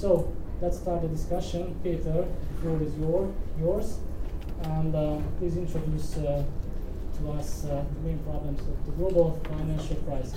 So let's start the discussion. Peter, the floor is your, yours. And uh, please introduce uh, to us uh, the main problems of the global financial crisis.